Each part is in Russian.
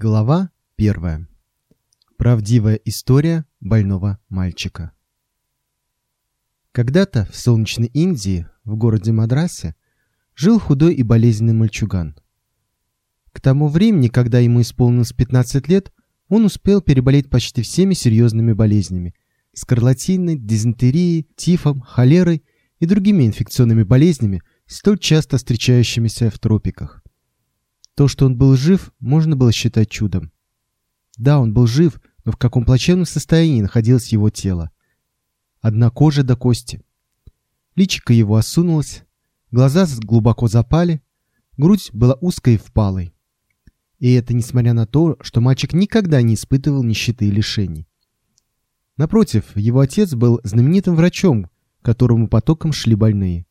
Глава первая. Правдивая история больного мальчика. Когда-то в солнечной Индии, в городе Мадрасе, жил худой и болезненный мальчуган. К тому времени, когда ему исполнилось 15 лет, он успел переболеть почти всеми серьезными болезнями – скарлатиной, дизентерией, тифом, холерой и другими инфекционными болезнями, столь часто встречающимися в тропиках. То, что он был жив, можно было считать чудом. Да, он был жив, но в каком плачевном состоянии находилось его тело. Одна кожа до кости. Личико его осунулось, глаза глубоко запали, грудь была узкой и впалой. И это несмотря на то, что мальчик никогда не испытывал нищеты и лишений. Напротив, его отец был знаменитым врачом, которому потоком шли больные.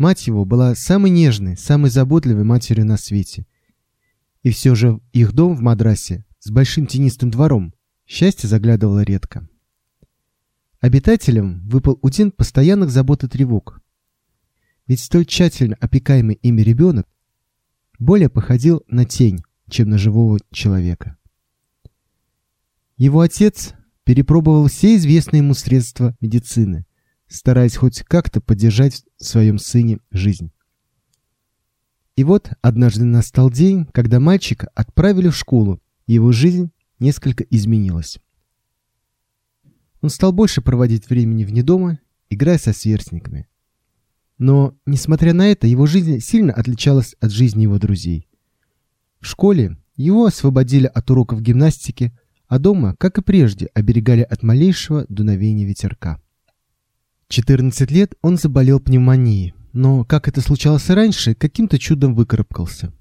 Мать его была самой нежной, самой заботливой матерью на свете. И все же их дом в Мадрасе с большим тенистым двором счастье заглядывало редко. Обитателям выпал удин постоянных забот и тревог. Ведь столь тщательно опекаемый ими ребенок более походил на тень, чем на живого человека. Его отец перепробовал все известные ему средства медицины, стараясь хоть как-то поддержать в своем сыне жизнь. И вот однажды настал день, когда мальчика отправили в школу, и его жизнь несколько изменилась. Он стал больше проводить времени вне дома, играя со сверстниками. Но, несмотря на это, его жизнь сильно отличалась от жизни его друзей. В школе его освободили от уроков гимнастики, а дома, как и прежде, оберегали от малейшего дуновения ветерка. 14 лет он заболел пневмонией, но, как это случалось раньше, каким-то чудом выкарабкался.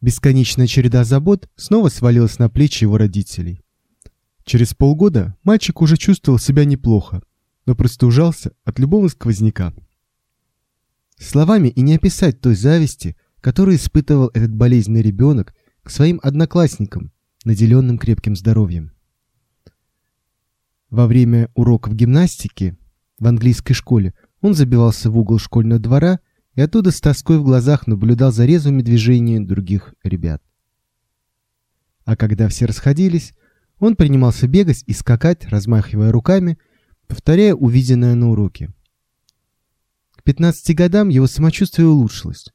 Бесконечная череда забот снова свалилась на плечи его родителей. Через полгода мальчик уже чувствовал себя неплохо, но простужался от любого сквозняка. Словами и не описать той зависти, которую испытывал этот болезненный ребенок к своим одноклассникам, наделенным крепким здоровьем. Во время уроков гимнастики в английской школе, он забивался в угол школьного двора и оттуда с тоской в глазах наблюдал за резвыми движениями других ребят. А когда все расходились, он принимался бегать и скакать, размахивая руками, повторяя увиденное на уроке. К 15 годам его самочувствие улучшилось.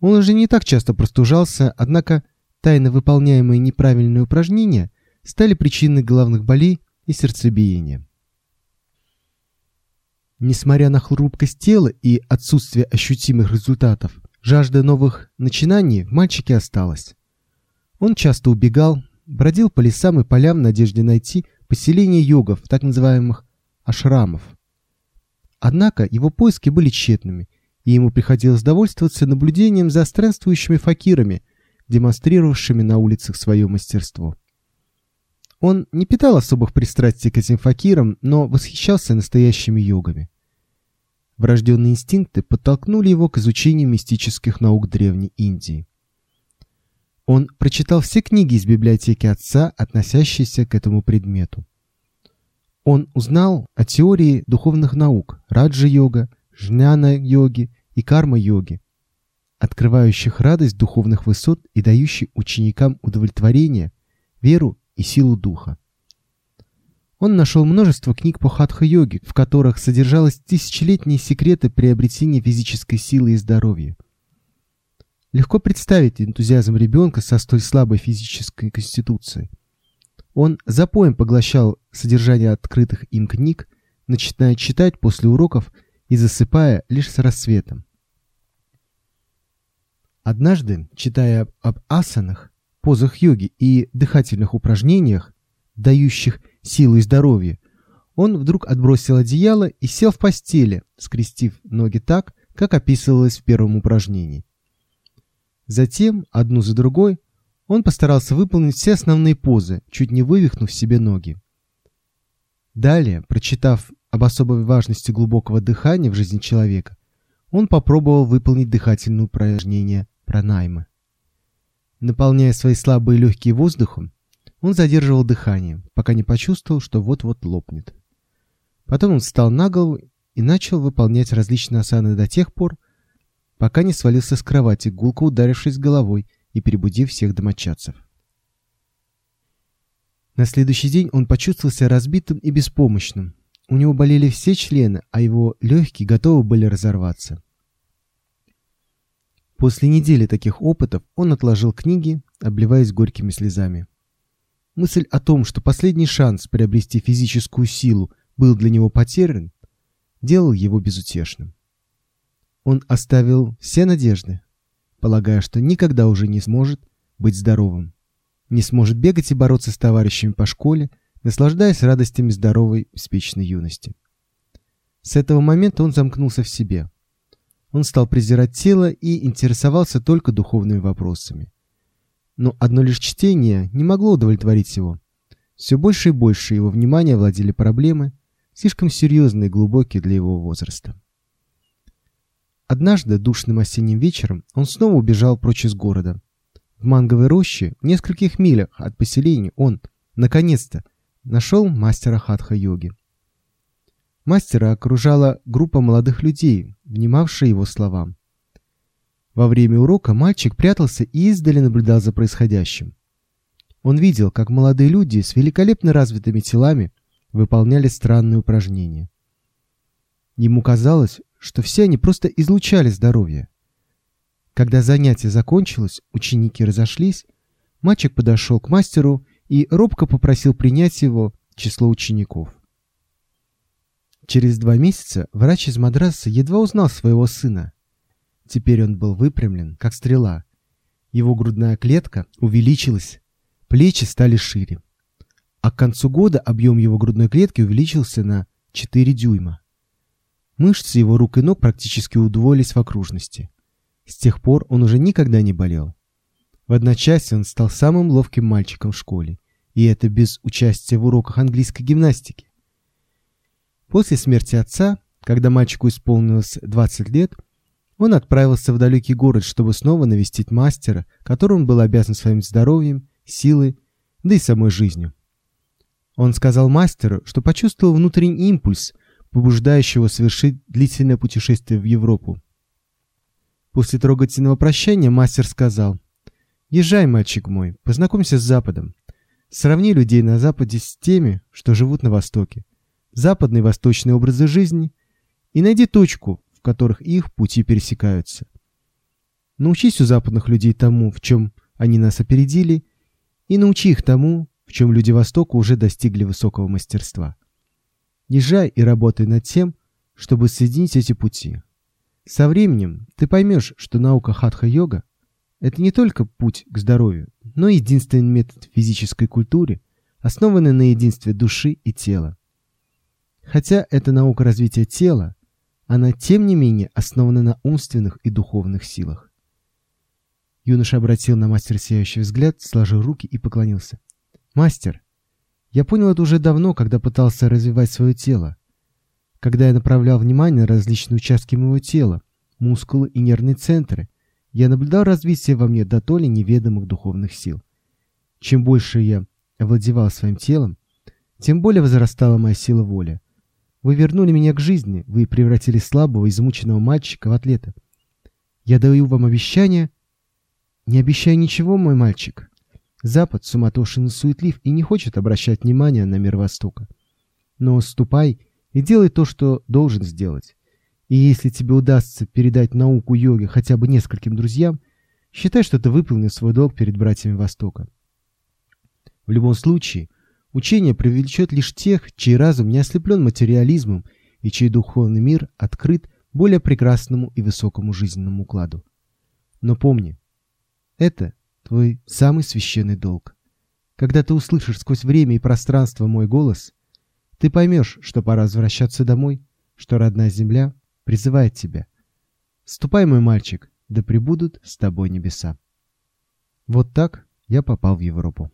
Он уже не так часто простужался, однако тайно выполняемые неправильные упражнения стали причиной головных болей и сердцебиения. Несмотря на хрупкость тела и отсутствие ощутимых результатов, жажда новых начинаний в мальчике осталась. Он часто убегал, бродил по лесам и полям в надежде найти поселение йогов, так называемых ашрамов. Однако его поиски были тщетными, и ему приходилось довольствоваться наблюдением за странствующими факирами, демонстрировавшими на улицах свое мастерство. Он не питал особых пристрастий к этим факирам, но восхищался настоящими йогами. Врожденные инстинкты подтолкнули его к изучению мистических наук Древней Индии. Он прочитал все книги из библиотеки отца, относящиеся к этому предмету. Он узнал о теории духовных наук раджа-йога, жняна-йоги и карма-йоги, открывающих радость духовных высот и дающих ученикам удовлетворение, веру и силу духа. Он нашел множество книг по хатха-йоге, в которых содержалось тысячелетние секреты приобретения физической силы и здоровья. Легко представить энтузиазм ребенка со столь слабой физической конституцией. Он запоем поглощал содержание открытых им книг, начиная читать после уроков и засыпая лишь с рассветом. Однажды, читая об асанах, позах йоги и дыхательных упражнениях, дающих силу и здоровье, он вдруг отбросил одеяло и сел в постели, скрестив ноги так, как описывалось в первом упражнении. Затем, одну за другой, он постарался выполнить все основные позы, чуть не вывихнув себе ноги. Далее, прочитав об особой важности глубокого дыхания в жизни человека, он попробовал выполнить дыхательные упражнения пранаймы. Наполняя свои слабые легкие воздухом, он задерживал дыхание, пока не почувствовал, что вот-вот лопнет. Потом он встал на голову и начал выполнять различные асаны до тех пор, пока не свалился с кровати, гулко ударившись головой и перебудив всех домочадцев. На следующий день он почувствовал себя разбитым и беспомощным. У него болели все члены, а его легкие готовы были разорваться. После недели таких опытов он отложил книги, обливаясь горькими слезами. Мысль о том, что последний шанс приобрести физическую силу был для него потерян, делал его безутешным. Он оставил все надежды, полагая, что никогда уже не сможет быть здоровым, не сможет бегать и бороться с товарищами по школе, наслаждаясь радостями здоровой, беспечной юности. С этого момента он замкнулся в себе. Он стал презирать тело и интересовался только духовными вопросами. Но одно лишь чтение не могло удовлетворить его. Все больше и больше его внимания владели проблемы, слишком серьезные и глубокие для его возраста. Однажды, душным осенним вечером, он снова убежал прочь из города. В манговой роще, в нескольких милях от поселения, он, наконец-то, нашел мастера хатха-йоги. Мастера окружала группа молодых людей, внимавшая его словам. Во время урока мальчик прятался и издали наблюдал за происходящим. Он видел, как молодые люди с великолепно развитыми телами выполняли странные упражнения. Ему казалось, что все они просто излучали здоровье. Когда занятие закончилось, ученики разошлись, мальчик подошел к мастеру и робко попросил принять его число учеников. Через два месяца врач из Мадраса едва узнал своего сына. Теперь он был выпрямлен, как стрела. Его грудная клетка увеличилась, плечи стали шире. А к концу года объем его грудной клетки увеличился на 4 дюйма. Мышцы его рук и ног практически удвоились в окружности. С тех пор он уже никогда не болел. В одночасье он стал самым ловким мальчиком в школе, и это без участия в уроках английской гимнастики. После смерти отца, когда мальчику исполнилось 20 лет, он отправился в далекий город, чтобы снова навестить мастера, которому был обязан своим здоровьем, силой, да и самой жизнью. Он сказал мастеру, что почувствовал внутренний импульс, побуждающий его совершить длительное путешествие в Европу. После трогательного прощания мастер сказал, «Езжай, мальчик мой, познакомься с Западом. Сравни людей на Западе с теми, что живут на Востоке. Западные и восточные образы жизни и найди точку, в которых их пути пересекаются. Научись у западных людей тому, в чем они нас опередили, и научи их тому, в чем люди Востока уже достигли высокого мастерства. Езжай и работай над тем, чтобы соединить эти пути. Со временем ты поймешь, что наука хатха-йога – это не только путь к здоровью, но и единственный метод физической культуры, основанный на единстве души и тела. Хотя это наука развития тела, она тем не менее основана на умственных и духовных силах. Юноша обратил на мастера сияющий взгляд, сложил руки и поклонился. «Мастер, я понял это уже давно, когда пытался развивать свое тело. Когда я направлял внимание на различные участки моего тела, мускулы и нервные центры, я наблюдал развитие во мне до то ли неведомых духовных сил. Чем больше я овладевал своим телом, тем более возрастала моя сила воли. Вы вернули меня к жизни, вы превратили слабого, измученного мальчика в атлета. Я даю вам обещание... Не обещаю ничего, мой мальчик. Запад суматошен и суетлив и не хочет обращать внимания на мир Востока. Но ступай и делай то, что должен сделать. И если тебе удастся передать науку йоги хотя бы нескольким друзьям, считай, что ты выполнил свой долг перед братьями Востока. В любом случае, Учение привлечет лишь тех, чей разум не ослеплен материализмом и чей духовный мир открыт более прекрасному и высокому жизненному укладу. Но помни, это твой самый священный долг. Когда ты услышишь сквозь время и пространство мой голос, ты поймешь, что пора возвращаться домой, что родная земля призывает тебя. Ступай, мой мальчик, да пребудут с тобой небеса. Вот так я попал в Европу.